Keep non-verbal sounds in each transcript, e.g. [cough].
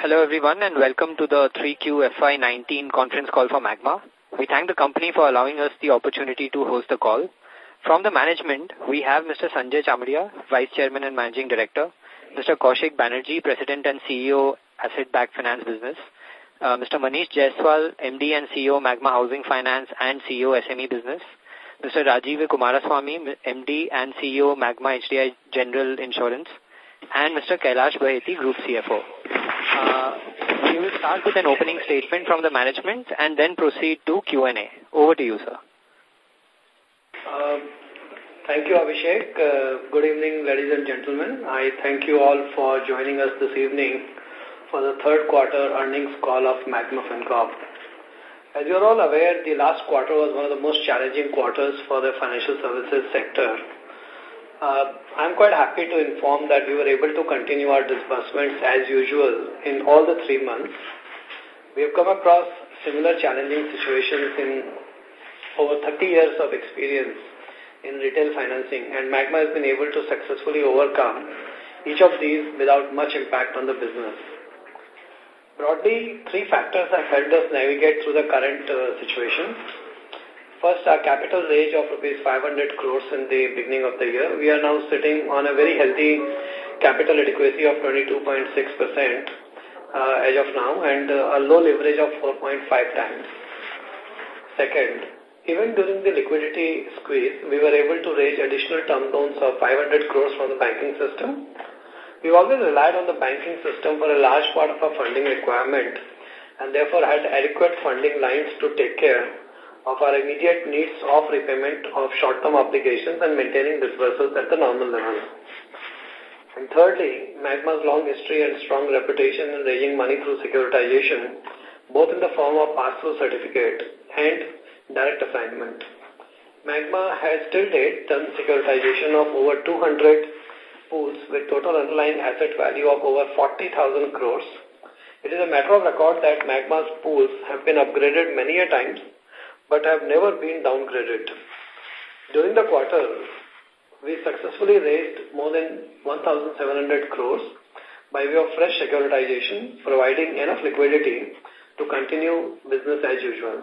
Hello everyone and welcome to the 3Q FY19 conference call for Magma. We thank the company for allowing us the opportunity to host the call. From the management, we have Mr. Sanjay Chamaria, Vice Chairman and Managing Director, Mr. Kaushik Banerjee, President and CEO, Asset Backed Finance Business, uh, Mr. Manish Jaiswal, MD and CEO, Magma Housing Finance and CEO, SME Business, Mr. Rajiv Kumaraswamy, MD and CEO, Magma HDI General Insurance, and Mr. Kailash Baheti, Group CFO. Uh, we will start with an opening statement from the management and then proceed to Q&A. Over to you, sir. Um, thank you, Abhishek. Uh, good evening, ladies and gentlemen. I thank you all for joining us this evening for the third quarter earnings call of Magma FinCorp. As you are all aware, the last quarter was one of the most challenging quarters for the financial services sector. Uh, I'm quite happy to inform that we were able to continue our disbursements as usual in all the three months. We have come across similar challenging situations in over 30 years of experience in retail financing and Magma has been able to successfully overcome each of these without much impact on the business. Broadly, three factors have helped us navigate through the current uh, situation. First, our capital raise of rupees 500 crores in the beginning of the year. We are now sitting on a very healthy capital adequacy of 22.6% uh, as of now and uh, a low leverage of 4.5 times. Second, even during the liquidity squeeze, we were able to raise additional term loans of 500 crores from the banking system. We've always relied on the banking system for a large part of our funding requirement and therefore had adequate funding lines to take care of our immediate needs of repayment of short-term obligations and maintaining disbursements at the normal level. And thirdly, Magma's long history and strong reputation in raising money through securitization, both in the form of pass-through certificate and direct assignment. Magma has till date done securitization of over 200 pools with total underlying asset value of over 40,000 crores. It is a matter of record that Magma's pools have been upgraded many a times but have never been downgraded. During the quarter, we successfully raised more than 1,700 crores by way of fresh securitization, providing enough liquidity to continue business as usual.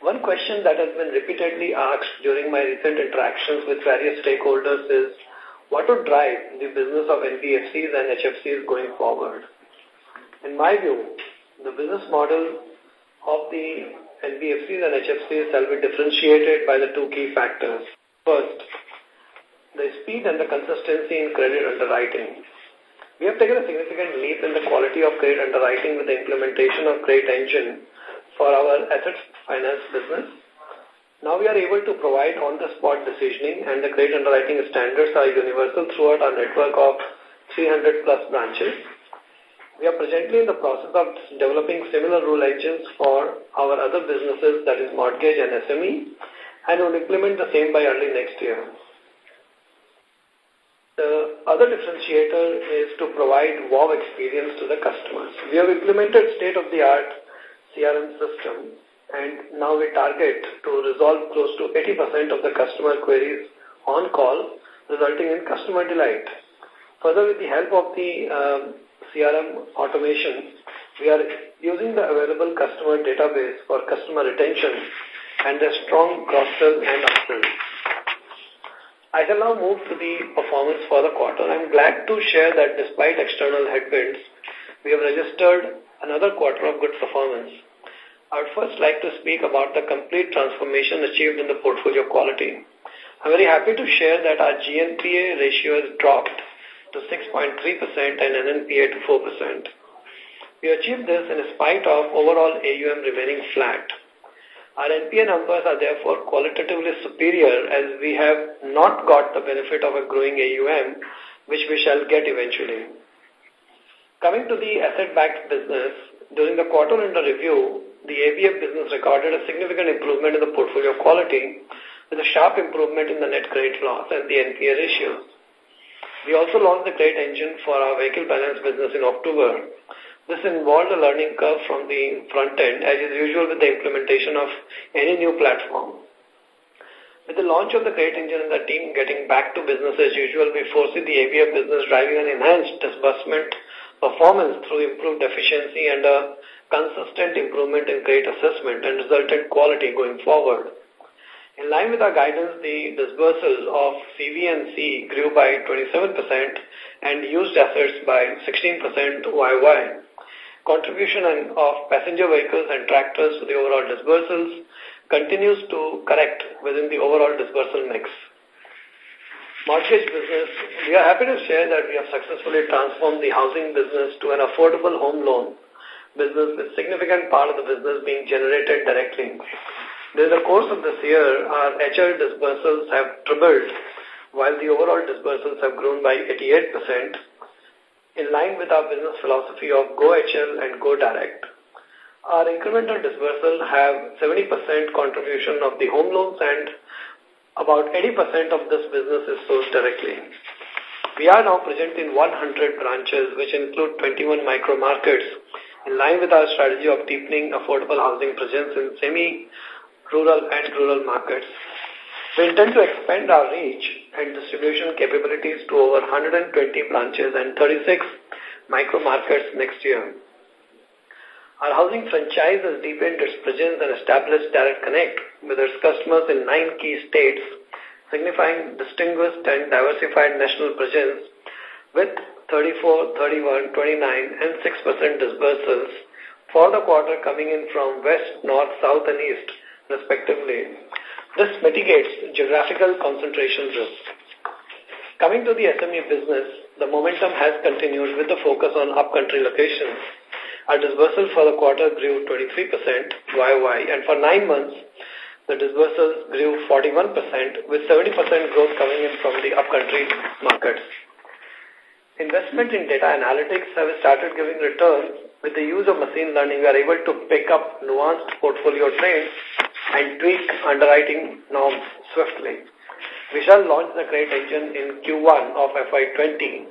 One question that has been repeatedly asked during my recent interactions with various stakeholders is, what would drive the business of NBFCs and HFCs going forward? In my view, the business model of the NBFCs and HFCs shall be differentiated by the two key factors. First, the speed and the consistency in credit underwriting. We have taken a significant leap in the quality of credit underwriting with the implementation of Credit Engine for our asset finance business. Now we are able to provide on-the-spot decisioning and the credit underwriting standards are universal throughout our network of 300 plus branches. We are presently in the process of developing similar rule engines for our other businesses that is mortgage and SME and will implement the same by early next year. The other differentiator is to provide wow experience to the customers. We have implemented state-of-the-art CRM system and now we target to resolve close to 80% of the customer queries on call, resulting in customer delight. Further, with the help of the um, CRM automation, we are using the available customer database for customer retention and a strong cross-sell and upsell. I shall now move to the performance for the quarter. I'm glad to share that despite external headwinds, we have registered another quarter of good performance. I would first like to speak about the complete transformation achieved in the portfolio quality. I'm very happy to share that our GNPA ratio has dropped to 6.3% and NNPA to 4%. We achieved this in spite of overall AUM remaining flat. Our NPA numbers are therefore qualitatively superior as we have not got the benefit of a growing AUM, which we shall get eventually. Coming to the asset-backed business, during the quarter under review, the ABF business recorded a significant improvement in the portfolio quality with a sharp improvement in the net credit loss and the NPA ratios. We also launched the credit engine for our vehicle balance business in October. This involved a learning curve from the front end, as is usual with the implementation of any new platform. With the launch of the credit engine and the team getting back to business as usual, we foresee the ABF business driving an enhanced disbursement performance through improved efficiency and a consistent improvement in credit assessment and resultant quality going forward. In line with our guidance, the disbursals of CV and C grew by 27% and used assets by 16% YY. Contribution of passenger vehicles and tractors to the overall disbursals continues to correct within the overall disbursal mix. Mortgage business, we are happy to share that we have successfully transformed the housing business to an affordable home loan business with significant part of the business being generated directly. During the course of this year, our HL disbursals have tripled, while the overall disbursals have grown by 88%, in line with our business philosophy of Go HL and Go Direct. Our incremental disbursal have 70% contribution of the home loans and about 80% of this business is sourced directly. We are now present in 100 branches, which include 21 micro markets, in line with our strategy of deepening affordable housing presence in semi rural and rural markets. We intend to expand our reach and distribution capabilities to over 120 branches and 36 micro markets next year. Our housing franchise has deepened its presence and established direct connect with its customers in nine key states, signifying distinguished and diversified national presence with 34, 31, 29, and 6% disbursals for the quarter coming in from west, north, south, and east respectively. This mitigates geographical concentration risk. Coming to the SME business, the momentum has continued with the focus on upcountry locations. Our disbursal for the quarter grew 23% YY, and for nine months, the disbursals grew 41%, with 70% growth coming in from the upcountry markets. Investment in data analytics have started giving returns. With the use of machine learning, we are able to pick up nuanced portfolio trends and tweak underwriting norms swiftly. We shall launch the credit engine in Q1 of FY20.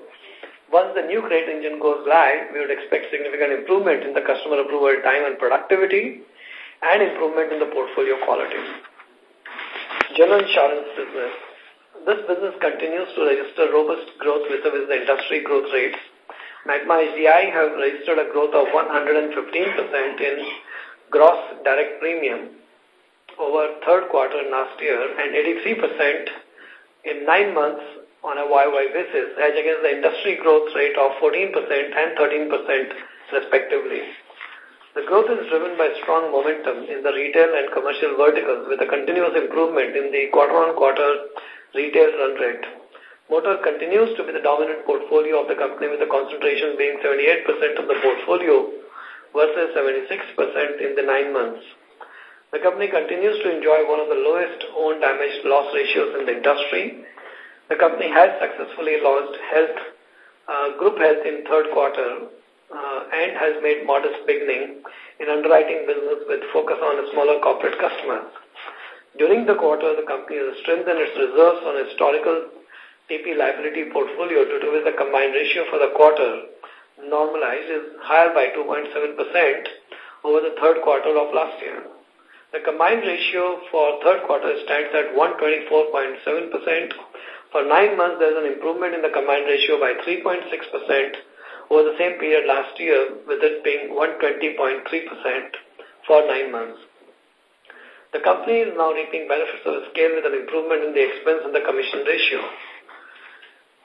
Once the new credit engine goes live, we would expect significant improvement in the customer approval time and productivity and improvement in the portfolio quality. General insurance business. This business continues to register robust growth with the industry growth rates. Magma HDI have registered a growth of 115% in gross direct premium over third quarter last year and 83% in nine months on a YY basis, as against the industry growth rate of 14% and 13% respectively. The growth is driven by strong momentum in the retail and commercial verticals with a continuous improvement in the quarter-on-quarter -quarter retail run rate. Motor continues to be the dominant portfolio of the company with the concentration being 78% of the portfolio versus 76% in the nine months. The company continues to enjoy one of the lowest own damage loss ratios in the industry. The company has successfully launched health, uh, group health in third quarter uh, and has made modest beginning in underwriting business with focus on smaller corporate customers. During the quarter, the company has strengthened its reserves on historical TP liability portfolio due to which the combined ratio for the quarter normalized is higher by 2.7% over the third quarter of last year. The combined ratio for third quarter stands at 124.7%. For nine months, there is an improvement in the combined ratio by 3.6% over the same period last year, with it being 120.3% for nine months. The company is now reaping benefits of scale with an improvement in the expense and the commission ratio.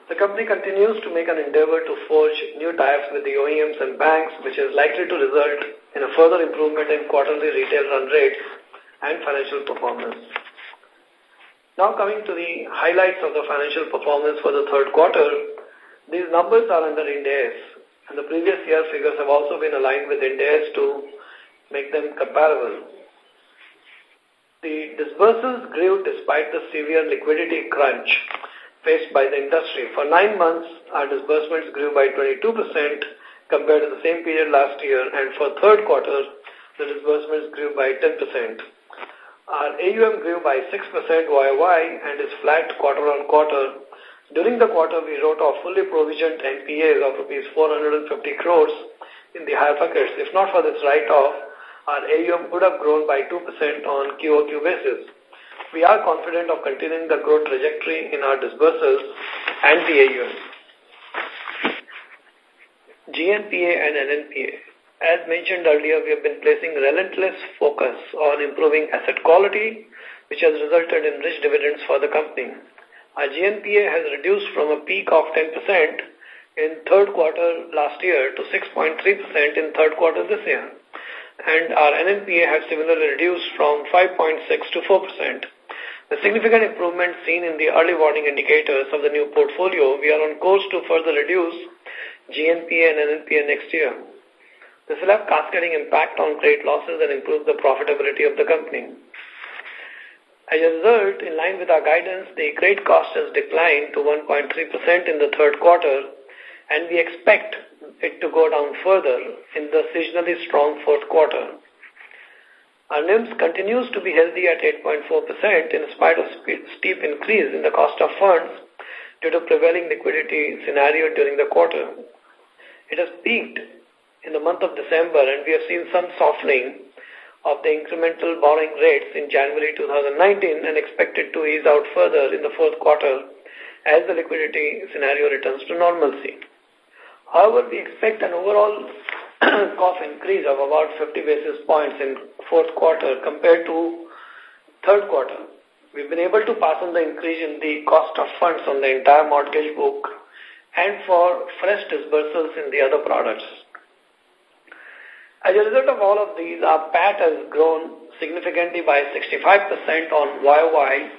The company continues to make an endeavor to forge new ties with the OEMs and banks, which is likely to result in a further improvement in quarterly retail run rates and financial performance. Now coming to the highlights of the financial performance for the third quarter, these numbers are under Ind and the previous year figures have also been aligned with Ind to make them comparable. The disbursals grew despite the severe liquidity crunch faced by the industry. For nine months, our disbursements grew by 22% compared to the same period last year, and for third quarter, the disbursements grew by 10%. Our AUM grew by 6% YOY and is flat quarter on quarter. During the quarter, we wrote off fully provisioned NPAs of rupees 450 crores in the higher buckets. If not for this write-off, our AUM would have grown by 2% on QOQ basis. We are confident of continuing the growth trajectory in our disbursals and the. GNPA and NNPA. As mentioned earlier, we have been placing relentless focus on improving asset quality, which has resulted in rich dividends for the company. Our GNPA has reduced from a peak of 10% in third quarter last year to 6.3% in third quarter this year. And our NNPA has similarly reduced from 5.6 to 4%. The significant improvement seen in the early warning indicators of the new portfolio, we are on course to further reduce GNPA and NNPA next year. This will have cascading impact on credit losses and improve the profitability of the company. As a result, in line with our guidance, the credit cost has declined to 1.3% in the third quarter, and we expect it to go down further in the seasonally strong fourth quarter. Our NIMS continues to be healthy at 8.4% in spite of steep increase in the cost of funds due to prevailing liquidity scenario during the quarter. It has peaked in the month of December and we have seen some softening of the incremental borrowing rates in January 2019 and expected to ease out further in the fourth quarter as the liquidity scenario returns to normalcy. However, we expect an overall [clears throat] cost increase of about 50 basis points in fourth quarter compared to third quarter. We've been able to pass on the increase in the cost of funds on the entire mortgage book and for fresh disbursals in the other products. As a result of all of these, our PAT has grown significantly by 65% on YOY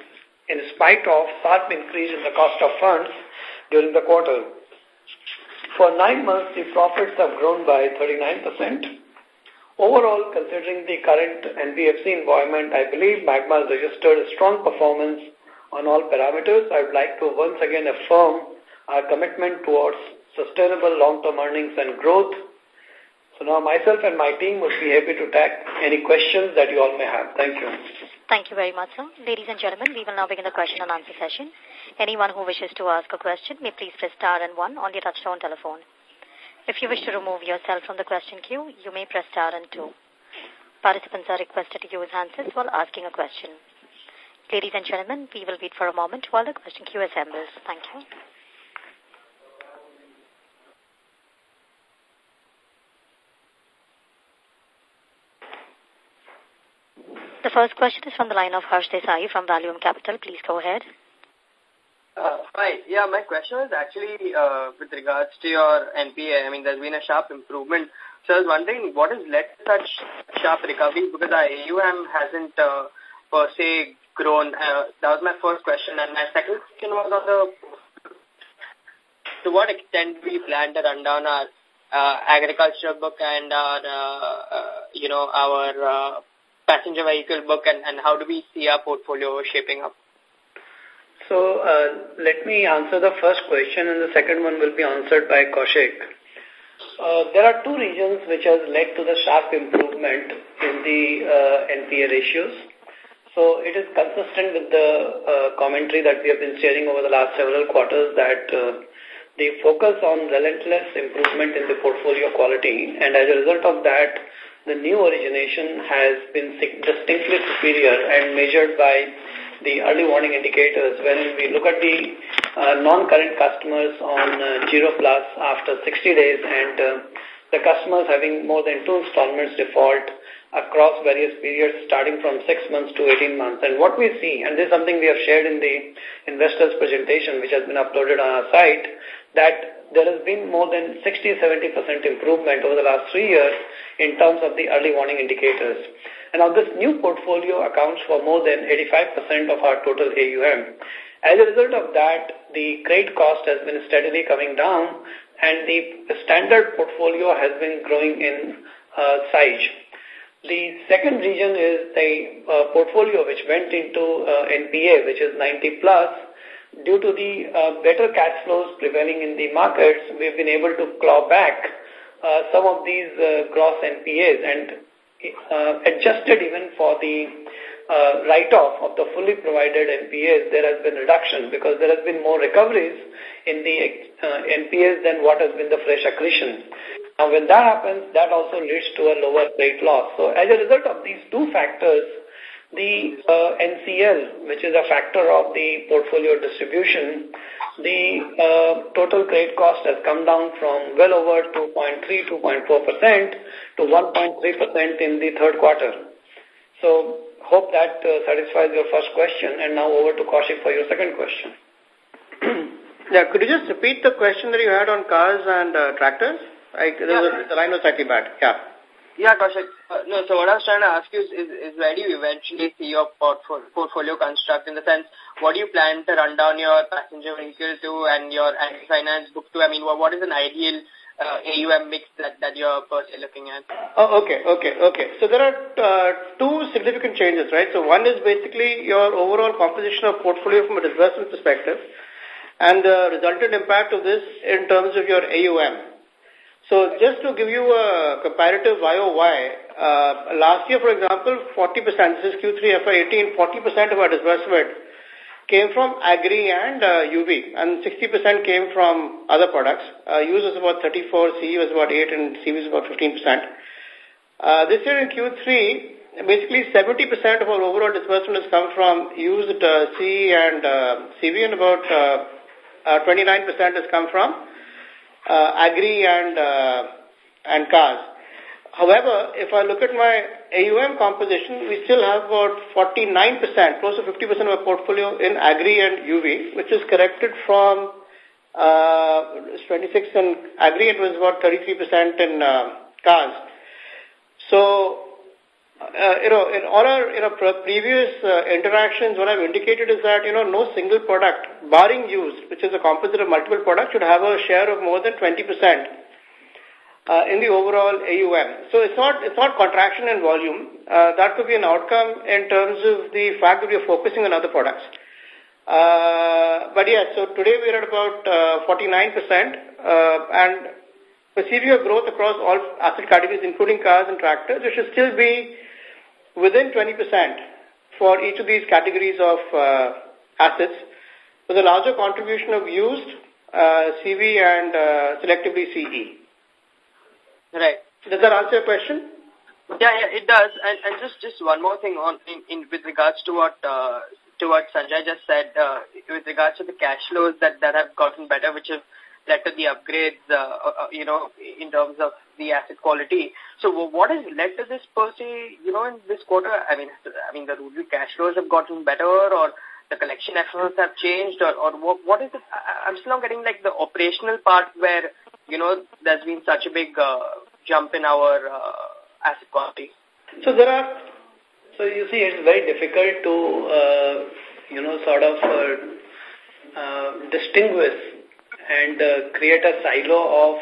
in spite of sharp increase in the cost of funds during the quarter. For nine months, the profits have grown by 39%. Overall, considering the current NBFC environment, I believe Magma has registered a strong performance on all parameters. I would like to once again affirm our commitment towards sustainable long-term earnings and growth. So now myself and my team would be happy to take any questions that you all may have. Thank you. Thank you very much, sir. Ladies and gentlemen, we will now begin the question and answer session. Anyone who wishes to ask a question may please press star and one on your touchtone telephone. If you wish to remove yourself from the question queue, you may press star and two. Participants are requested to use handsets while asking a question. Ladies and gentlemen, we will wait for a moment while the question queue assembles. Thank you. The first question is from the line of Harsh Desai from Valium Capital. Please go ahead. Uh, hi. Yeah, my question is actually uh, with regards to your NPA. I mean, there's been a sharp improvement. So I was wondering what has led to such sharp recovery because our AUM hasn't uh, per se grown. Uh, that was my first question. And my second question was on the to what extent we plan to run down our uh, agriculture book and our, uh, uh, you know, our uh, passenger vehicle book and, and how do we see our portfolio shaping up? So uh, let me answer the first question and the second one will be answered by Kaushik. Uh, there are two reasons which has led to the sharp improvement in the uh, NPA ratios. So it is consistent with the uh, commentary that we have been sharing over the last several quarters that uh, the focus on relentless improvement in the portfolio quality and as a result of that, the new origination has been distinctly superior and measured by the early warning indicators. When we look at the uh, non-current customers on uh, Zero Plus after 60 days and uh, the customers having more than two installments default across various periods starting from 6 months to 18 months. And what we see, and this is something we have shared in the investors presentation which has been uploaded on our site, that there has been more than 60-70% improvement over the last three years in terms of the early warning indicators. And now this new portfolio accounts for more than 85% of our total AUM. As a result of that, the credit cost has been steadily coming down and the standard portfolio has been growing in uh, size. The second reason is the uh, portfolio which went into uh, NPA, which is 90 plus. Due to the uh, better cash flows prevailing in the markets, we've been able to claw back uh, some of these uh, gross NPAs and uh, adjusted even for the uh, write-off of the fully provided NPAs, there has been reduction because there has been more recoveries in the uh, NPAs than what has been the fresh accretion. Now, when that happens, that also leads to a lower rate loss. So, as a result of these two factors, the uh, NCL, which is a factor of the portfolio distribution, the uh, total credit cost has come down from well over 2.3, 2.4% to 1.3% in the third quarter. So hope that uh, satisfies your first question. And now over to Kaushik for your second question. [clears throat] yeah, could you just repeat the question that you had on cars and uh, tractors? I, yeah. the line was slightly bad. Yeah. Yeah, Kaushik. Uh, no, so what I was trying to ask you is, is, is where do you eventually see your portfolio, portfolio construct in the sense, what do you plan to run down your passenger vehicle to and your finance book to? I mean, what, what is an ideal uh, AUM mix that, that you're looking at? Oh, okay, okay, okay. So there are uh, two significant changes, right? So one is basically your overall composition of portfolio from a disbursement perspective and the resultant impact of this in terms of your AUM. So just to give you a comparative YOY, uh, last year, for example, 40%, this is Q3 FY18, 40% of our disbursement came from agri and uh, UV, and 60% came from other products. Uh, use was about 34, CE was about 8, and CV was about 15%. Uh, this year in Q3, basically 70% of our overall disbursement has come from used uh, CE and uh, CV, and about uh, uh, 29% has come from uh, agri and, uh, and cars. However, if I look at my AUM composition, we still have about 49%, close to 50% of our portfolio in agri and UV, which is corrected from uh, 26 in agri, it was about 33% in uh, cars. So uh, you know, in all our you know, previous uh, interactions, what I've indicated is that, you know, no single product, barring use, which is a composite of multiple products, should have a share of more than 20% uh, in the overall AUM. So it's not, it's not contraction in volume. Uh, that could be an outcome in terms of the fact that we are focusing on other products. Uh, but yes, yeah, so today we're at about uh, 49%, uh, and perceiving a growth across all asset categories, including cars and tractors, there should still be within 20% for each of these categories of uh, assets, with a larger contribution of used, uh, CV, and uh, selectively CE. Right. Does that answer your question? Yeah, yeah, it does. And, and just, just one more thing on in, in with regards to what uh, to what Sanjay just said, uh, with regards to the cash flows that, that have gotten better, which have led to the upgrades, uh, uh, you know, in terms of the asset quality. So what has led to this per se, you know, in this quarter? I mean, I mean, the rural cash flows have gotten better or the collection efforts have changed or, or what, what is it? I'm still not getting like the operational part where, you know, there's been such a big uh, jump in our uh, asset quality. So there are, so you see, it's very difficult to, uh, you know, sort of uh, uh, distinguish and uh, create a silo of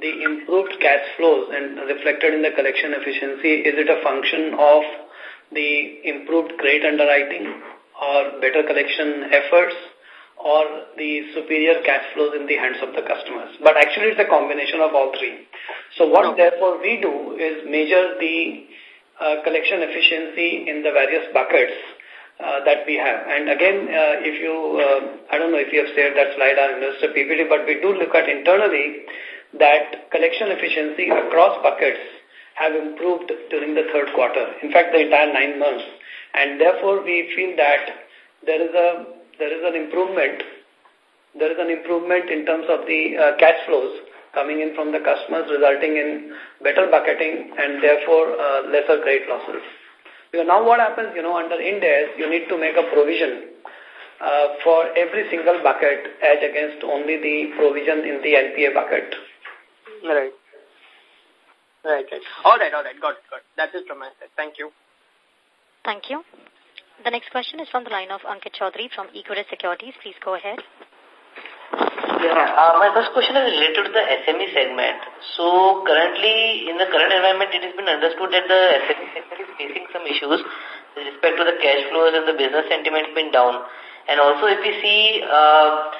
the improved cash flows and reflected in the collection efficiency? Is it a function of the improved credit underwriting or better collection efforts or the superior cash flows in the hands of the customers? But actually it's a combination of all three. So what therefore we do is measure the uh, collection efficiency in the various buckets uh, that we have. And again, uh, if you, uh, I don't know if you have shared that slide on investor PPT, but we do look at internally that collection efficiency across buckets have improved during the third quarter. In fact, the entire nine months. And therefore, we feel that there is a there is an improvement. There is an improvement in terms of the uh, cash flows coming in from the customers, resulting in better bucketing and therefore uh, lesser credit losses. Because now what happens, you know, under Ind AS, you need to make a provision uh, for every single bucket as against only the provision in the NPA bucket. Right. Right, right. All right, all right. Got it, got it. That's it from my side. Thank you. Thank you. The next question is from the line of Ankit Chaudhary from Equirus Securities. Please go ahead. Yeah, uh, my first question is related to the SME segment. So currently, in the current environment, it has been understood that the SME sector is facing some issues with respect to the cash flows and the business sentiment been down. And also, if we see uh,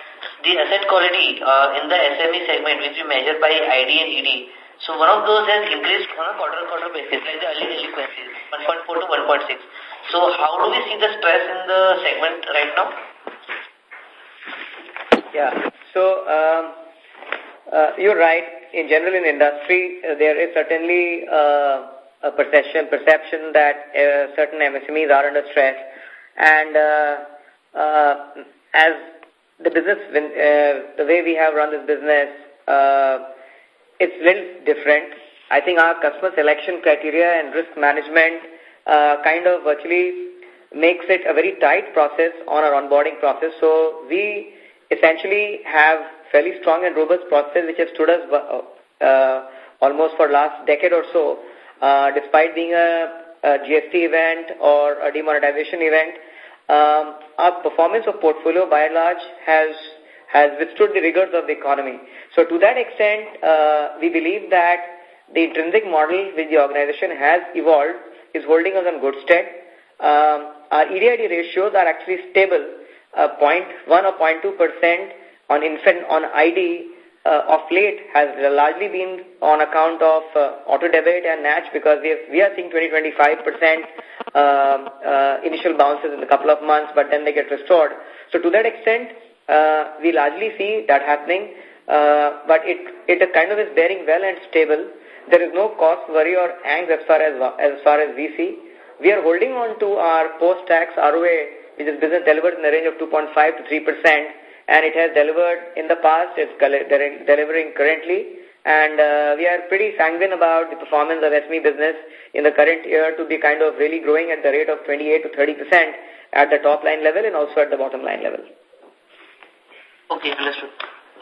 the asset quality uh, in the SME segment, which we measure by ID and ED. So one of those has increased on a quarter-quarter basis, like the early delinquencies, 1.4 to 1.6. So how do we see the stress in the segment right now? Yeah, so um, uh, you're right. In general, in industry, uh, there is certainly uh, a perception perception that uh, certain MSMEs are under stress, and uh, uh, as the business, uh, the way we have run this business, uh, it's little different. I think our customer selection criteria and risk management uh, kind of virtually makes it a very tight process on our onboarding process. So we essentially have fairly strong and robust process which has stood us uh, uh, almost for last decade or so, uh, despite being a, a GST event or a demonetization event. Um, our performance of portfolio by and large has has withstood the rigors of the economy. So to that extent, uh, we believe that the intrinsic model which the organization has evolved is holding us on good stead. Um, our EDID ratios are actually stable, uh, 0.1 or 0.2 percent on infant on ID uh, of late has largely been on account of uh, auto debit and NACH because we, have, we are seeing 20-25 percent um, uh, initial bounces in a couple of months, but then they get restored. So to that extent, uh, we largely see that happening, uh, but it, it kind of is bearing well and stable. There is no cost, worry or angst as far as, as far as we see. We are holding on to our post-tax ROA, which is business delivered in the range of 2.5 to 3 percent, and it has delivered in the past, it's delivering currently, and uh, we are pretty sanguine about the performance of SME business in the current year to be kind of really growing at the rate of 28 to 30 percent at the top line level and also at the bottom line level. Okay, understood.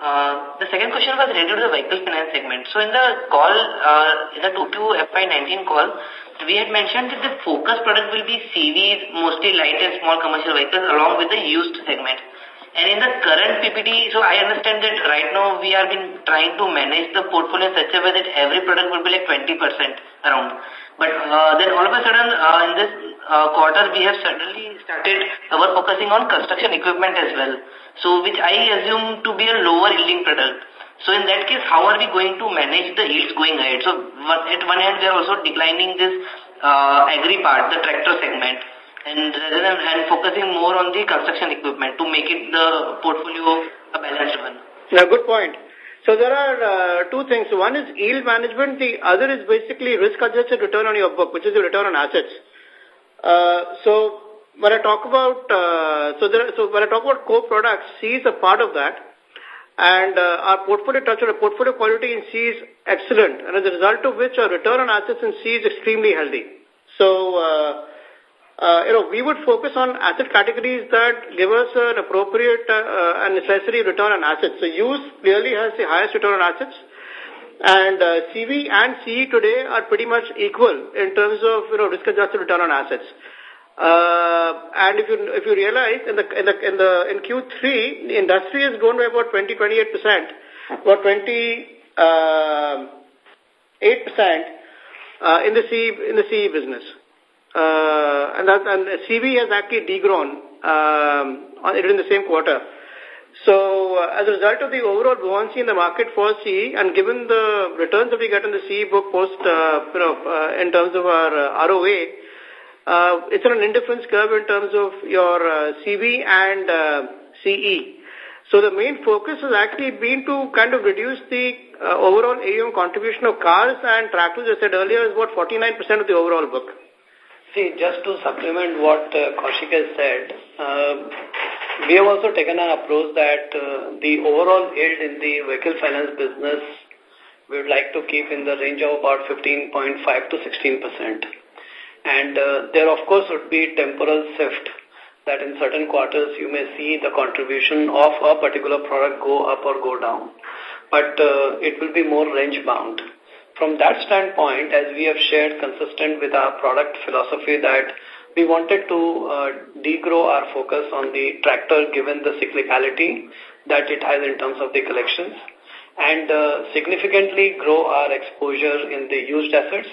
Uh, the second question was related to the vehicle finance segment. So in the call, uh, in the 2Q FY19 call, we had mentioned that the focus product will be CVs, mostly light and small commercial vehicles, along with the used segment. And in the current PPT, so I understand that right now we have been trying to manage the portfolio in such a way that every product will be like 20% around. But uh, then all of a sudden, uh, in this uh, quarter, we have suddenly started our focusing on construction equipment as well. So which I assume to be a lower yielding product. So in that case, how are we going to manage the yields going ahead? So at one hand, we are also declining this uh, agri part, the tractor segment, and rather than and focusing more on the construction equipment to make it the portfolio a balanced one. Yeah, good point. So there are uh, two things. One is yield management. The other is basically risk-adjusted return on your book, which is the return on assets. Uh, so when I talk about uh, so there, so when I talk about core products, C is a part of that, and uh, our portfolio touch or portfolio quality in C is excellent, and as a result of which our return on assets in C is extremely healthy. So. Uh, uh, you know, we would focus on asset categories that give us an appropriate uh, and necessary return on assets. So use clearly has the highest return on assets. And uh, CV and CE today are pretty much equal in terms of, you know, risk-adjusted return on assets. Uh, and if you if you realize in the in the in the in Q3 the industry has grown by about 20 28 percent, about 28 uh, percent uh, in the C in the CE business, uh, and that and CV has actually degrown um, in the same quarter. So uh, as a result of the overall buoyancy in the market for CE and given the returns that we get in the CE book post, uh, you know, uh, in terms of our uh, ROA, uh, it's on an indifference curve in terms of your uh, CV and uh, CE. So the main focus has actually been to kind of reduce the uh, overall AUM contribution of cars and tractors, I said earlier, is about 49% of the overall book. See, just to supplement what uh, Kaushik has said, uh, we have also taken an approach that uh, the overall yield in the vehicle finance business we would like to keep in the range of about 15.5 to 16 percent. And uh, there, of course, would be temporal shift that in certain quarters you may see the contribution of a particular product go up or go down. But uh, it will be more range bound. From that standpoint, as we have shared consistent with our product philosophy that we wanted to uh, degrow our focus on the tractor given the cyclicality that it has in terms of the collections and uh, significantly grow our exposure in the used assets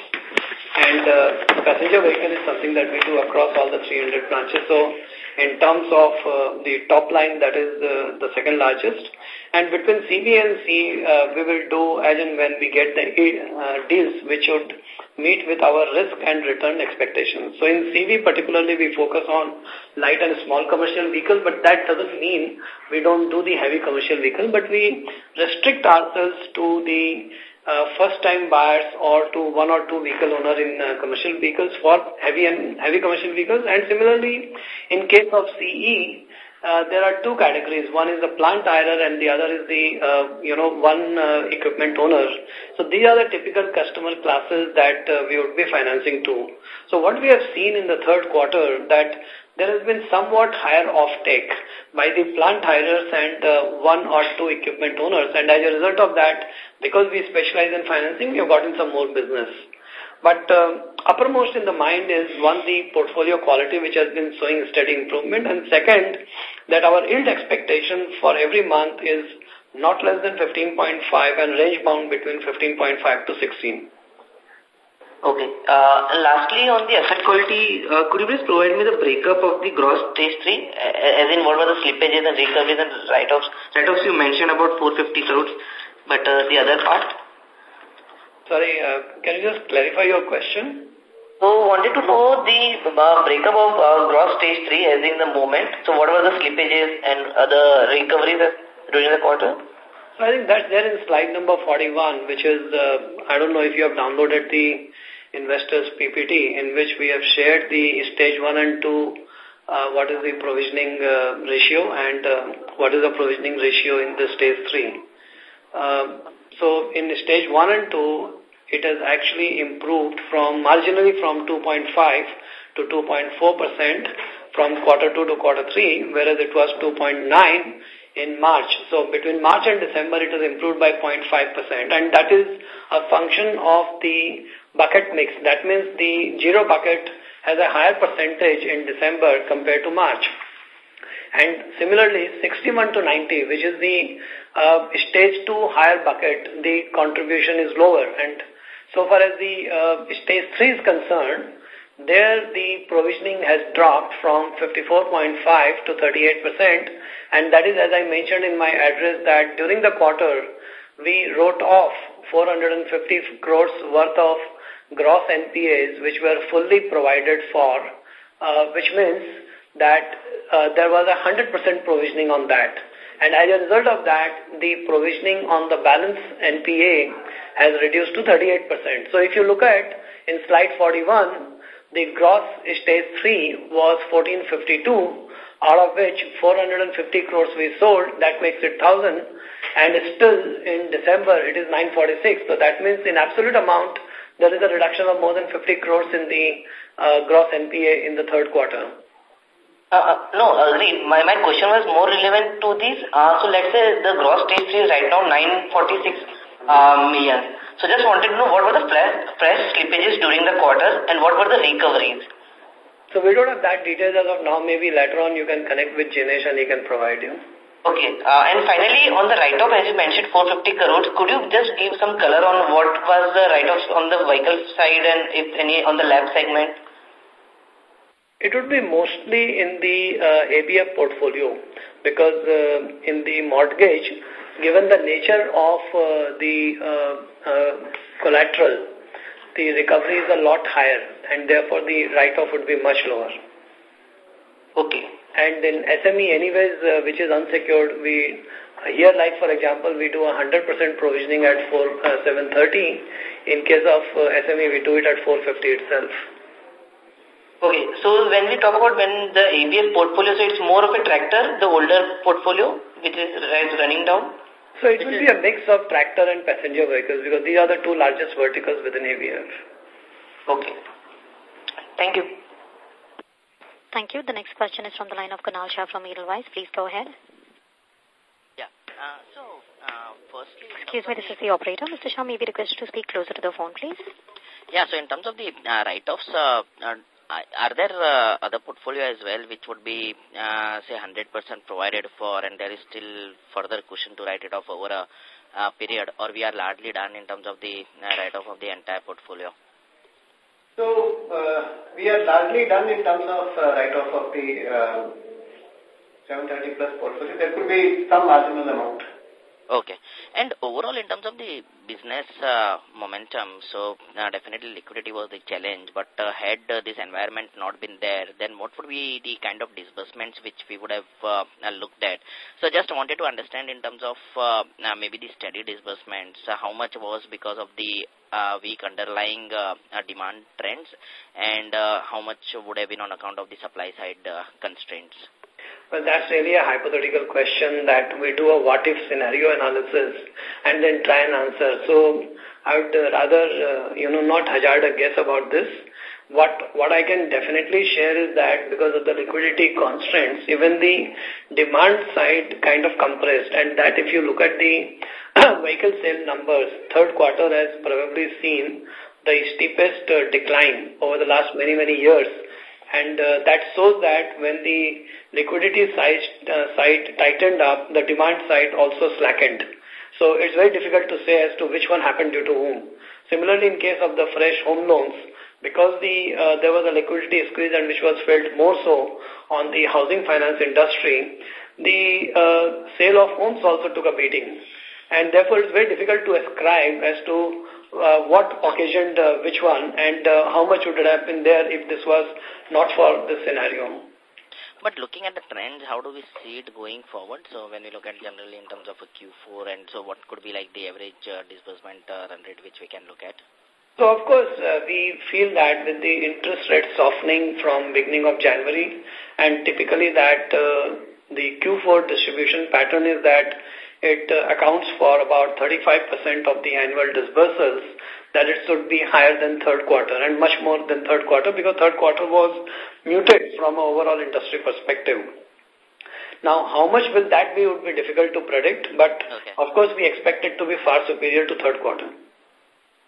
and uh, passenger vehicle is something that we do across all the 300 branches. So in terms of uh, the top line, that is the, the second largest. And between CV and C, uh, we will do as and when we get the uh, deals which would meet with our risk and return expectations. So in CV particularly, we focus on light and small commercial vehicles, but that doesn't mean we don't do the heavy commercial vehicle, but we restrict ourselves to the uh, first-time buyers or to one or two vehicle owner in uh, commercial vehicles for heavy and heavy commercial vehicles. And similarly, in case of CE, uh, there are two categories. One is the plant hirer and the other is the, uh, you know, one uh, equipment owner. So these are the typical customer classes that uh, we would be financing to. So what we have seen in the third quarter that there has been somewhat higher offtake by the plant hirers and uh, one or two equipment owners. And as a result of that, because we specialize in financing, we have gotten some more business. But uh, uppermost in the mind is one, the portfolio quality, which has been showing steady improvement. And second, that our yield expectation for every month is not less than 15.5 and range bound between 15.5 to 16. Okay. Uh, and lastly, on the asset quality, uh, could you please provide me the breakup of the gross stage 3, as in what were the slippages and recoveries and write-offs? Write-offs you mentioned about 450 crores, but uh, the other part? Sorry, uh, can you just clarify your question? So, wanted to know the uh, breakup of uh, gross stage 3 as in the moment. So, what were the slippages and other recoveries during the quarter? So, I think that's there in slide number 41, which is, uh, I don't know if you have downloaded the investors PPT, in which we have shared the stage 1 and 2, uh, what is the provisioning uh, ratio and uh, what is the provisioning ratio in the stage 3. Uh, so, in stage 1 and 2, it has actually improved from marginally from 2.5 to 2.4% from quarter 2 to quarter 3, whereas it was 2.9 in March. So between March and December, it has improved by 0.5%. And that is a function of the bucket mix. That means the zero bucket has a higher percentage in December compared to March. And similarly, 61 to 90, which is the uh, stage 2 higher bucket, the contribution is lower. And so far as the uh, stage 3 is concerned, there the provisioning has dropped from 54.5 to 38% and that is as I mentioned in my address that during the quarter we wrote off 450 crores worth of gross NPAs which were fully provided for uh, which means that uh, there was a 100% provisioning on that. And as a result of that, the provisioning on the balance NPA has reduced to 38%. So if you look at in slide 41, the gross stage 3 was 1452, out of which 450 crores we sold, that makes it 1000, and still in December it is 946. So that means in absolute amount, there is a reduction of more than 50 crores in the uh, gross NPA in the third quarter. Uh, uh, no, agreed. My, my question was more relevant to this. Uh, so let's say the gross stage 3 is right now 946 uh. So just wanted to know what were the fresh, fresh slippages during the quarter and what were the recoveries? So we don't have that details as of now. Maybe later on you can connect with Jinesh and he can provide you. Okay. Uh, and finally, on the write-off, as you mentioned, 450 crores, could you just give some color on what was the write-offs on the vehicle side and if any on the LAP segment? It would be mostly in the uh, ABF portfolio because uh, in the mortgage, given the nature of uh, the uh, uh, collateral, the recovery is a lot higher and therefore the write-off would be much lower. Okay. And in SME anyways, uh, which is unsecured, we here like for example, we do a 100% provisioning at 4, uh, 730. In case of uh, SME, we do it at 450 itself. Okay, so when we talk about when the ABF portfolio, so it's more of a tractor, the older portfolio, which is running down? So it will be a mix of tractor and passenger vehicles because these are the two largest verticals within ABF. Okay. Thank you. Thank you. The next question is from the line of Kunal Shah from Edelweiss. Please go ahead. Yeah. Uh, so, uh, firstly... Excuse me, this is the operator. Mr. Shah, may be requested to speak closer to the phone, please. Yeah, so in terms of the uh, write-offs, uh, uh, are there uh, other portfolio as well which would be, uh, say, 100% provided for and there is still further cushion to write it off over a uh, period or we are largely done in terms of the uh, write-off of the entire portfolio? So, uh, we are largely done in terms of uh, write-off of the uh, 730 plus portfolio. There could be some marginal amount. Okay. And overall, in terms of the business uh, momentum, so uh, definitely liquidity was the challenge, but uh, had uh, this environment not been there, then what would be the kind of disbursements which we would have uh, uh, looked at? So just wanted to understand in terms of maybe the steady disbursements, how much was because of the weak underlying demand trends and how much would have been on account of the supply side constraints? Well, that's really a hypothetical question that we do a what-if scenario analysis and then try and answer. So I would rather, uh, you know, not hazard a guess about this. What, what I can definitely share is that because of the liquidity constraints, even the demand side kind of compressed and that if you look at the [clears throat] vehicle sale numbers, third quarter has probably seen the steepest uh, decline over the last many, many years. And uh, that shows that when the liquidity side, uh, side tightened up, the demand side also slackened. So it's very difficult to say as to which one happened due to whom. Similarly, in case of the fresh home loans, because the uh, there was a liquidity squeeze and which was felt more so on the housing finance industry, the uh, sale of homes also took a beating. And therefore, it's very difficult to ascribe as to uh, what occasioned uh, which one and uh, how much would it have been there if this was not for this scenario. But looking at the trends, how do we see it going forward? So when we look at generally in terms of a Q4 and so what could be like the average uh, disbursement uh, run rate which we can look at? So, of course, uh, we feel that with the interest rate softening from beginning of January, and typically that uh, the Q4 distribution pattern is that it uh, accounts for about 35% of the annual disbursals, that it should be higher than third quarter and much more than third quarter because third quarter was muted from an overall industry perspective. Now, how much will that be would be difficult to predict, but okay. of course we expect it to be far superior to third quarter.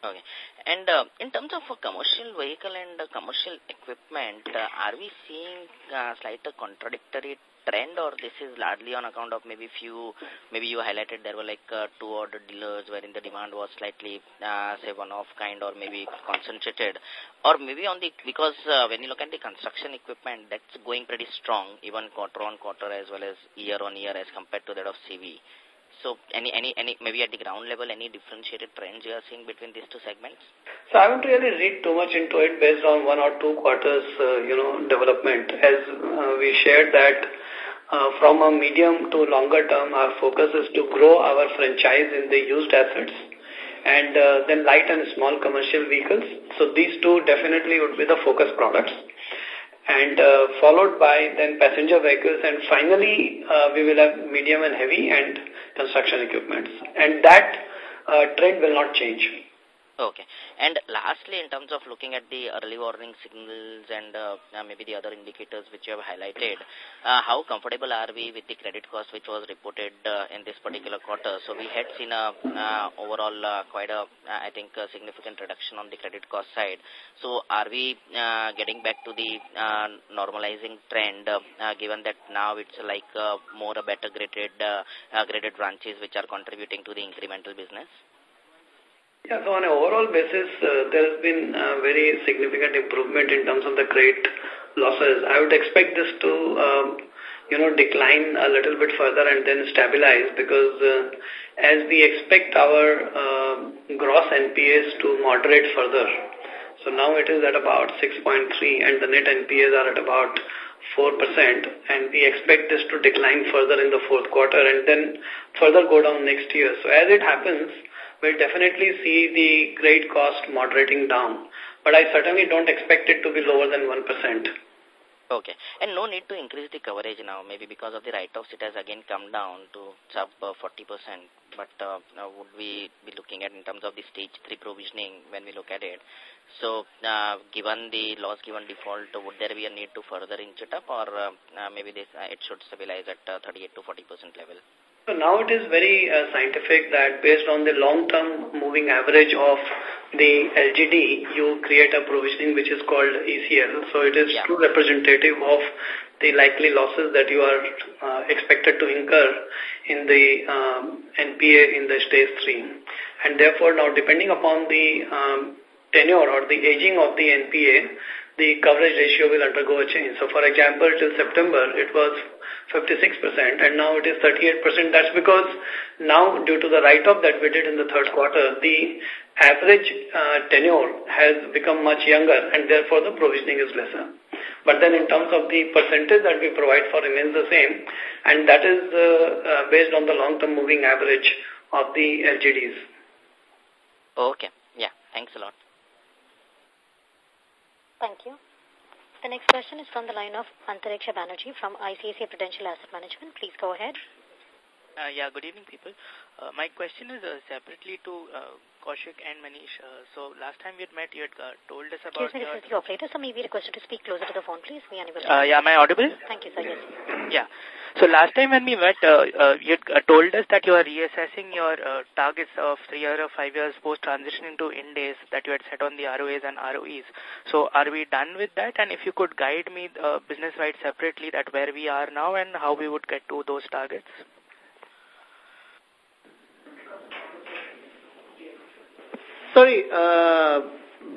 Okay. And uh, in terms of a commercial vehicle and uh, commercial equipment, uh, are we seeing uh, slightly contradictory trend or this is largely on account of maybe few, maybe you highlighted there were like uh, two order dealers wherein the demand was slightly, uh, say one-off kind or maybe concentrated or maybe on the, because uh, when you look at the construction equipment that's going pretty strong even quarter on quarter as well as year on year as compared to that of CV. So any, any, any, maybe at the ground level, any differentiated trends you are seeing between these two segments? So I won't really read too much into it based on one or two quarters, you know, development. As we shared that uh, from a medium to longer term, our focus is to grow our franchise in the used assets and uh, then light and small commercial vehicles. So these two definitely would be the focus products and uh, followed by then passenger vehicles and finally uh, we will have medium and heavy and construction equipments and that uh, trend will not change. Okay. And lastly, in terms of looking at the early warning signals and uh, uh, maybe the other indicators which you have highlighted, uh, how comfortable are we with the credit cost which was reported uh, in this particular quarter? So we had seen a uh, overall uh, quite a, uh, think, a significant reduction on the credit cost side. So are we getting back to the normalizing trend given that now it's like more a better graded, graded branches which are contributing to the incremental business? Yeah, so on an overall basis, uh, there has been a very significant improvement in terms of the credit losses. I would expect this to, um, you know, decline a little bit further and then stabilize because uh, as we expect our uh, gross NPAs to moderate further. So now it is at about 6.3 and the net NPAs are at about 4% and we expect this to decline further in the fourth quarter and then further go down next year. So as it happens, we'll definitely see the credit cost moderating down. But I certainly don't expect it to be lower than 1%. Okay. And no need to increase the coverage now, maybe because of the write-offs, it has again come down to sub 40%. Uh, but uh, would we be looking at in terms of the stage 3 provisioning when we look at it? So, uh, given the loss given default, would there be a need to further inch it up or uh, uh, maybe this uh, it should stabilize at uh, 38 to 40% level? So now it is very uh, scientific that based on the long-term moving average of the LGD, you create a provisioning which is called ECL. So it is yeah. true representative of the likely losses that you are uh, expected to incur in the um, NPA in the stage 3. And therefore now depending upon the um, tenure or the aging of the NPA, the coverage ratio will undergo a change. So for example, till September, it was 56% and now it is 38%. That's because now due to the write-off that we did in the third quarter, the average uh, tenure has become much younger and therefore the provisioning is lesser. But then in terms of the percentage that we provide for remains the same and that is uh, uh, based on the long-term moving average of the LGDs. Okay. Yeah. Thanks a lot. Thank you. The next question is from the line of Antariksha Banerjee from ICICI Prudential Asset Management. Please go ahead. Uh, yeah, good evening, people. Uh, my question is uh, separately to uh, Kaushik and Manish. Uh, so last time we had met, you had uh, told us about... Excuse me, this is the operator, so maybe requested to speak closer to the phone, please. We unable uh, yeah, am I audible? Thank you, sir. Yes. Yeah. So last time when we met, uh, uh, you uh, told us that you are reassessing your uh, targets of three year or five years post transitioning to Ind AS that you had set on the ROAs and ROEs. So are we done with that? And if you could guide me uh, business-wide separately that where we are now and how we would get to those targets? Sorry, uh,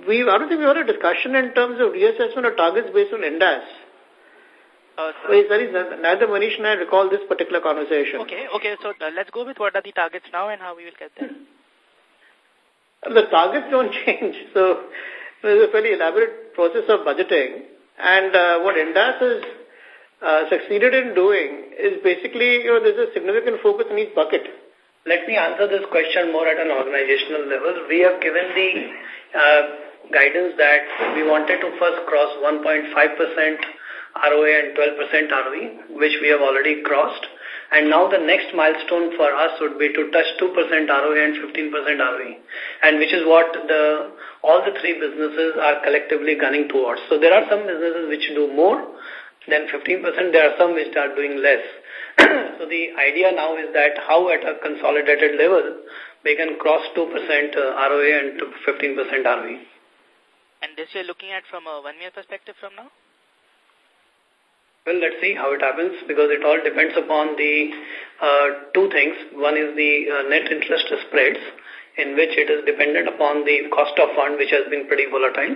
we, I don't think we had a discussion in terms of reassessment of targets based on Ind AS. Uh, Wait, sorry, neither Manish and I recall this particular conversation. Okay, okay, so uh, let's go with what are the targets now and how we will get there. The targets don't [laughs] change, so there's a fairly elaborate process of budgeting. And uh, what Ind AS has uh, succeeded in doing is basically, you know, there's a significant focus in each bucket. Let me answer this question more at an organizational level. We have given the uh, guidance that we wanted to first cross 1.5% ROA and 12% ROE, which we have already crossed. And now the next milestone for us would be to touch 2% ROA and 15% ROE, and which is what the all the three businesses are collectively gunning towards. So there are some businesses which do more than 15%, there are some which are doing less. [coughs] so the idea now is that how at a consolidated level we can cross 2% uh, ROA and 15% ROE. And this you're looking at from a one-year perspective from now? Well, let's see how it happens because it all depends upon the uh, two things. One is the uh, net interest spreads in which it is dependent upon the cost of fund, which has been pretty volatile.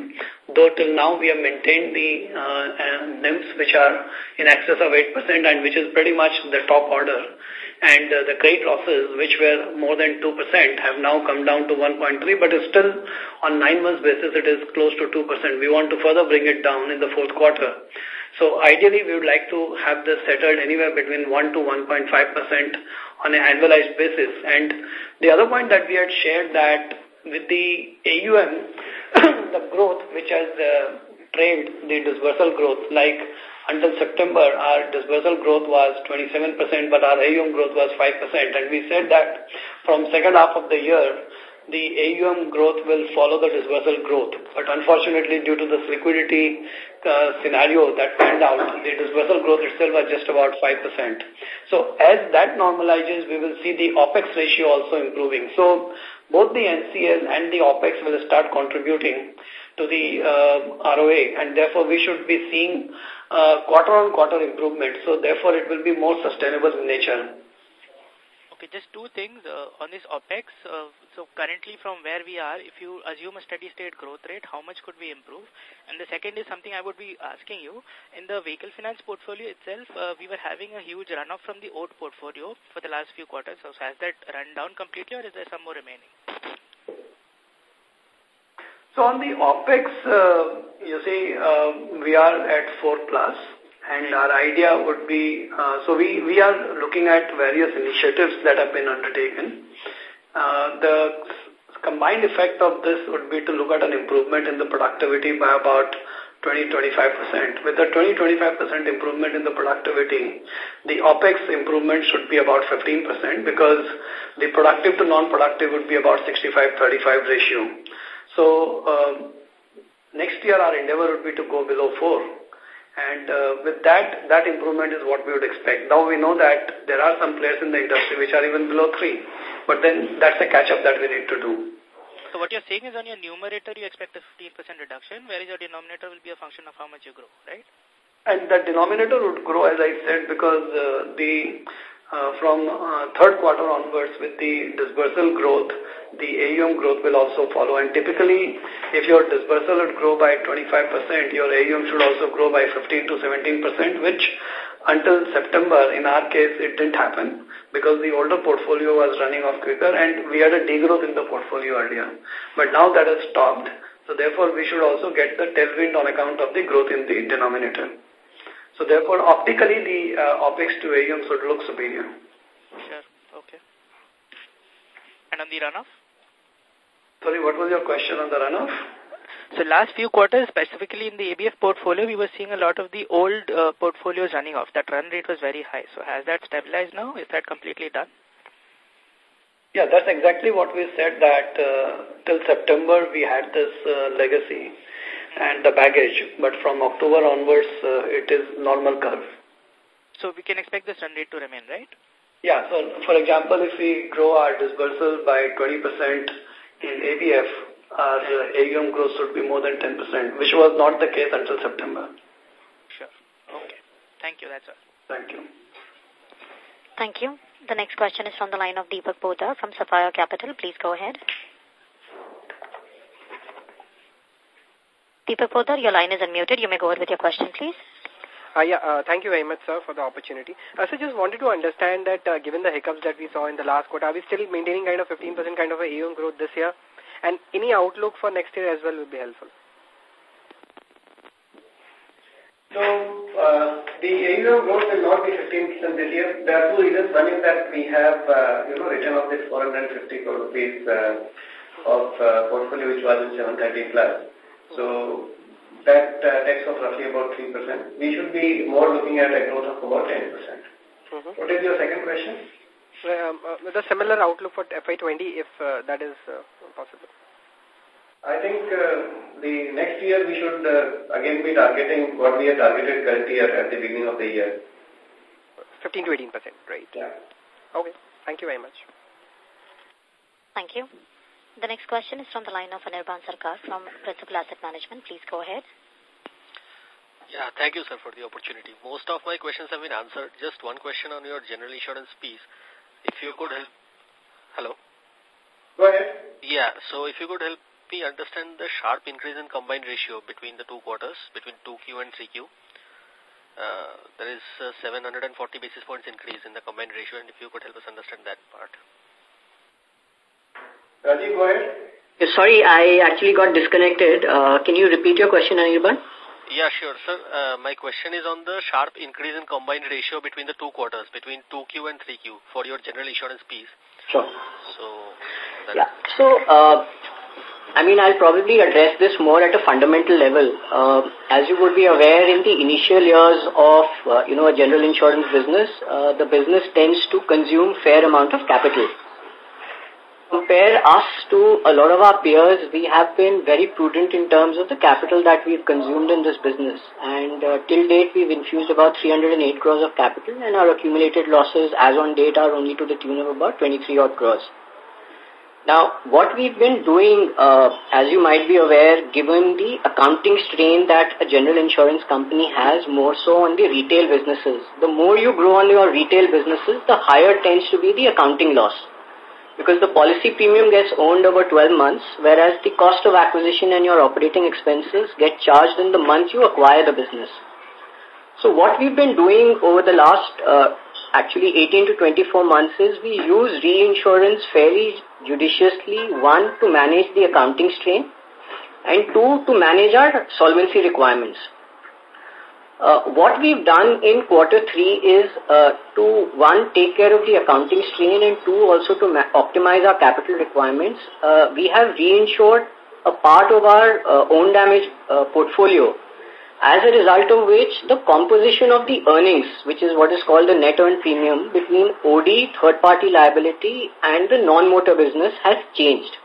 Though till now we have maintained the uh, uh NIMs, which are in excess of 8% and which is pretty much the top order. And uh, the credit losses, which were more than 2%, have now come down to 1.3, but it's still on nine months basis, it is close to 2%. We want to further bring it down in the fourth quarter. So ideally, we would like to have this settled anywhere between 1 to 1.5% on an annualized basis. And the other point that we had shared that with the AUM, [coughs] the growth which has uh, trailed the disbursal growth, like until September, our disbursal growth was 27%, but our AUM growth was 5%. And we said that from second half of the year, the AUM growth will follow the disbursal growth. But unfortunately, due to this liquidity uh, scenario that panned out, the disbursal growth itself was just about 5%. So as that normalizes, we will see the OPEX ratio also improving. So both the NCL and the OPEX will start contributing to the uh, ROA and therefore we should be seeing uh, quarter on quarter improvement. So therefore it will be more sustainable in nature. Okay, just two things uh, on this OPEX. Uh, so currently from where we are, if you assume a steady state growth rate, how much could we improve? And the second is something I would be asking you. In the vehicle finance portfolio itself, uh, we were having a huge runoff from the old portfolio for the last few quarters. So has that run down completely or is there some more remaining? So on the OPEX, you see, we are at 4 plus. And our idea would be, uh, so we, we are looking at various initiatives that have been undertaken. Uh, the combined effect of this would be to look at an improvement in the productivity by about 20-25%. With the 20-25% improvement in the productivity, the OPEX improvement should be about 15% because the productive to non-productive would be about 65-35 ratio. So uh, next year our endeavor would be to go below 4 and uh, with that, that improvement is what we would expect. Now we know that there are some players in the industry which are even below 3. But then that's a catch-up that we need to do. So what you're saying is on your numerator you expect a 15% reduction, whereas your denominator will be a function of how much you grow, right? And the denominator would grow, as I said, because uh, the from uh, third quarter onwards with the disbursal growth, the AUM growth will also follow. And typically, if your disbursal would grow by 25%, your AUM should also grow by 15 to 17%, which until September, in our case, it didn't happen because the older portfolio was running off quicker and we had a degrowth in the portfolio earlier. But now that has stopped. So therefore, we should also get the tailwind on account of the growth in the denominator. So therefore, optically, the uh, OPEX to AUM should look superior. Sure. Okay. And on the runoff? Sorry, what was your question on the runoff? So last few quarters, specifically in the ABF portfolio, we were seeing a lot of the old uh, portfolios running off. That run rate was very high. So has that stabilized now? Is that completely done? Yeah, that's exactly what we said that uh, till September we had this uh, legacy and the baggage, but from October onwards uh, it is normal curve. So we can expect this run rate to remain, right? Yeah, so for example, if we grow our disbursal by 20% in ABF, our AUM growth should be more than 10%, which was not the case until September. Sure. Okay. Thank you. That's all. Thank you. Thank you. The next question is from the line of Deepak Poddar from Sapphire Capital. Please go ahead. Deepak Poddar, your line is unmuted. You may go ahead with your question, please. Uh, yeah, uh, thank you very much, sir, for the opportunity. Uh, so just wanted to understand that uh, given the hiccups that we saw in the last quarter, are we still maintaining kind of 15% kind of a AUM growth this year? And any outlook for next year as well would be helpful. So, uh, the AUM growth will not be 15% this year. There are two reasons. One is that we have, uh, you know, written off this 450 crore rupees uh, of uh, portfolio which was in 730 plus. So, that uh, takes off roughly about 3%. We should be more looking at a growth of about 10%. mm -hmm. What is your second question? Um, uh, with a similar outlook for FY20 if uh, that is uh, possible. I think uh, the next year we should uh, again be targeting what we have targeted current year at the beginning of the year. 15 to 18 percent, right? Yeah. Okay. Thank you very much. Thank you. The next question is from the line of Anirban Sarkar from Principal Asset Management. Please go ahead. Yeah, thank you, sir, for the opportunity. Most of my questions have been answered. Just one question on your general insurance piece. If you could help... Hello? Go ahead. Yeah, so if you could help me understand the sharp increase in combined ratio between the two quarters, between 2Q and 3Q. Uh, there is 740 basis points increase in the combined ratio, and if you could help us understand that part. Rajiv, go ahead. sorry, I actually got disconnected. Uh, can you repeat your question, Anirban? Yeah, sure, sir. Uh, my question is on the sharp increase in combined ratio between the two quarters, between 2Q and 3Q for your general insurance piece. Sure. So, yeah. So, uh, I mean, I'll probably address this more at a fundamental level. Uh, as you would be aware, in the initial years of, uh, you know, a general insurance business, uh, the business tends to consume fair amount of capital compare us to a lot of our peers, we have been very prudent in terms of the capital that we've consumed in this business. And uh, till date, we've infused about 308 crores of capital and our accumulated losses as on date are only to the tune of about 23 odd crores. Now, what we've been doing, uh, as you might be aware, given the accounting strain that a general insurance company has more so on the retail businesses, the more you grow on your retail businesses, the higher tends to be the accounting loss because the policy premium gets owned over 12 months, whereas the cost of acquisition and your operating expenses get charged in the month you acquire the business. So what we've been doing over the last uh, actually 18 to 24 months is we use reinsurance fairly judiciously, one, to manage the accounting strain, and two, to manage our solvency requirements. Uh, what we've done in quarter three is uh, to, one, take care of the accounting strain and two, also to optimize our capital requirements. Uh, we have reinsured a part of our uh, own damage uh, portfolio as a result of which the composition of the earnings, which is what is called the net earned premium between OD, third-party liability and the non-motor business has changed.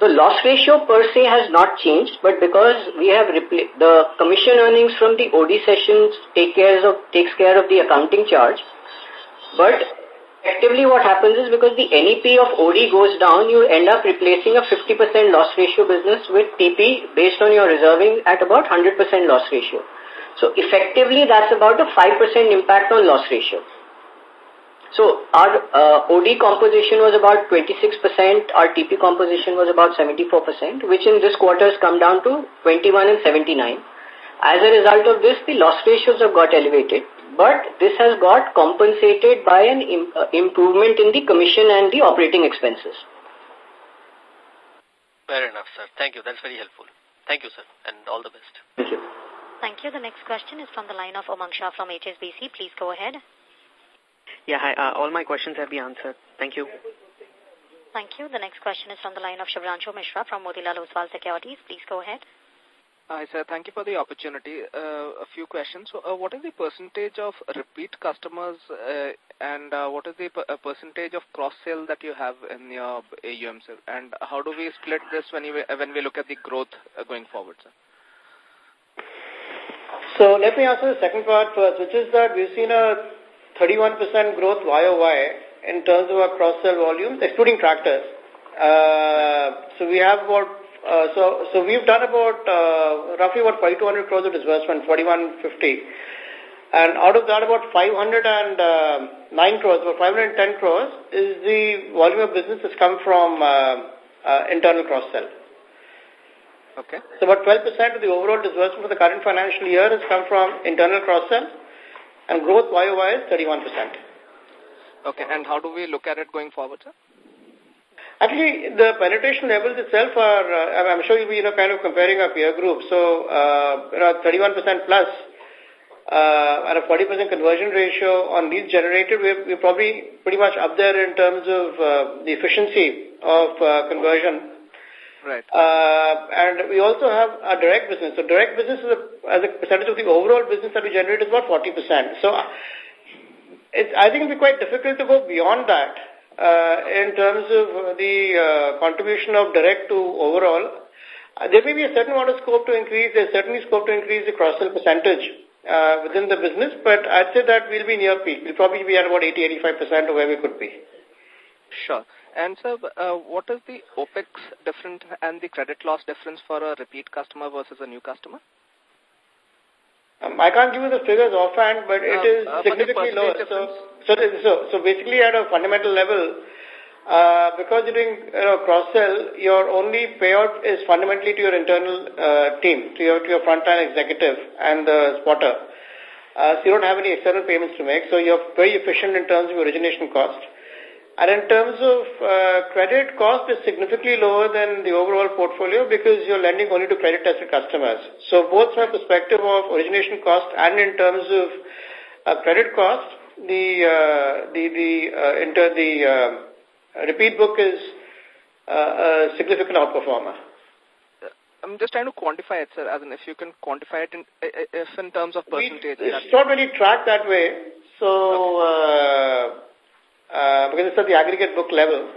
The loss ratio per se has not changed, but because we have the commission earnings from the OD cessions take care of, takes care of the accounting charge. But effectively what happens is because the NEP of OD goes down, you end up replacing a 50% loss ratio business with TP based on your reserving at about 100% loss ratio. So effectively that's about a 5% impact on loss ratio. So our uh, OD composition was about 26%, our TP composition was about 74%, which in this quarter has come down to 21 and 79. As a result of this, the loss ratios have got elevated, but this has got compensated by an Im uh, improvement in the commission and the operating expenses. Fair enough, sir. Thank you. That's very helpful. Thank you, sir, and all the best. Thank you. Thank you. The next question is from the line of Umang Shah from HSBC. Please go ahead. Yeah, hi. Uh, all my questions have been answered. Thank you. Thank you. The next question is from the line of Shubhranshu Mishra from Motilal Oswal Securities. Please go ahead. Hi, sir. Thank you for the opportunity. Uh, a few questions. So, uh, what is the percentage of repeat customers uh, and uh, what is the uh, percentage of cross-sale that you have in your AUM, sir? And how do we split this when, you, when we look at the growth uh, going forward, sir? So let me answer the second part first, which is that we've seen a 31% growth YOY in terms of our cross-sell volumes, excluding tractors. Uh, so we have about uh, so, so we've done about uh, roughly about 5,200 crores of disbursement, 4150. And out of that, about 509 uh, crores, about 510 crores is the volume of business that's come from uh, uh, internal cross-sell. Okay. So about 12% of the overall disbursement for the current financial year has come from internal cross-sell and growth YOY is 31%. Okay, and how do we look at it going forward, sir? Actually, the penetration levels itself are, uh, I'm sure you'll be, you know, kind of comparing our peer group. So, uh, you know, 31% plus uh, and a 40% conversion ratio on leads generated, we're, we're probably pretty much up there in terms of uh, the efficiency of uh, conversion. Right. Uh, and we also have a direct business. So direct business is a, as a percentage of the overall business that we generate is about 40%. So it's, I think it'll be quite difficult to go beyond that uh, in terms of the uh, contribution of direct to overall, uh, there may be a certain amount of scope to increase, there's certainly scope to increase the cross-sell percentage uh, within the business, but I'd say that we'll be near peak. We'll probably be at about 80-85% of where we could be. Sure. And sir, uh, what is the OPEX difference and the credit loss difference for a repeat customer versus a new customer? Um, I can't give you the figures offhand, but it is uh, significantly lower. So, so, so, so basically at a fundamental level, uh, because you're doing you know, cross-sell, your only payout is fundamentally to your internal uh, team, to your, to your frontline executive and the spotter. Uh, so you don't have any external payments to make, so you're very efficient in terms of origination cost. And in terms of uh, credit, cost is significantly lower than the overall portfolio because you're lending only to credit tested customers. So both from a perspective of origination cost and in terms of uh, credit cost, the uh, the the uh, inter the uh, repeat book is uh, a significant outperformer. I'm just trying to quantify it, sir, as in if you can quantify it in, if in terms of percentage. We, it's not really tracked that way. So, okay. uh, uh, because it's at the aggregate book level.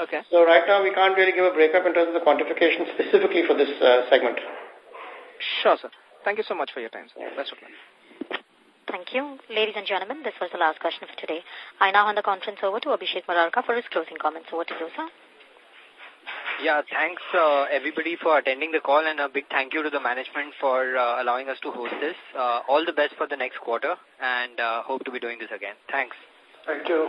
Okay. So right now we can't really give a breakup in terms of the quantification [laughs] specifically for this uh, segment. Sure, sir. Thank you so much for your time, sir. Best of luck. Thank you. Ladies and gentlemen, this was the last question for today. I now hand the conference over to Abhishek Murarka for his closing comments. Over to you, sir. Yeah, thanks uh, everybody for attending the call and a big thank you to the management for uh, allowing us to host this. Uh, all the best for the next quarter and uh, hope to be doing this again. Thanks. Thank you.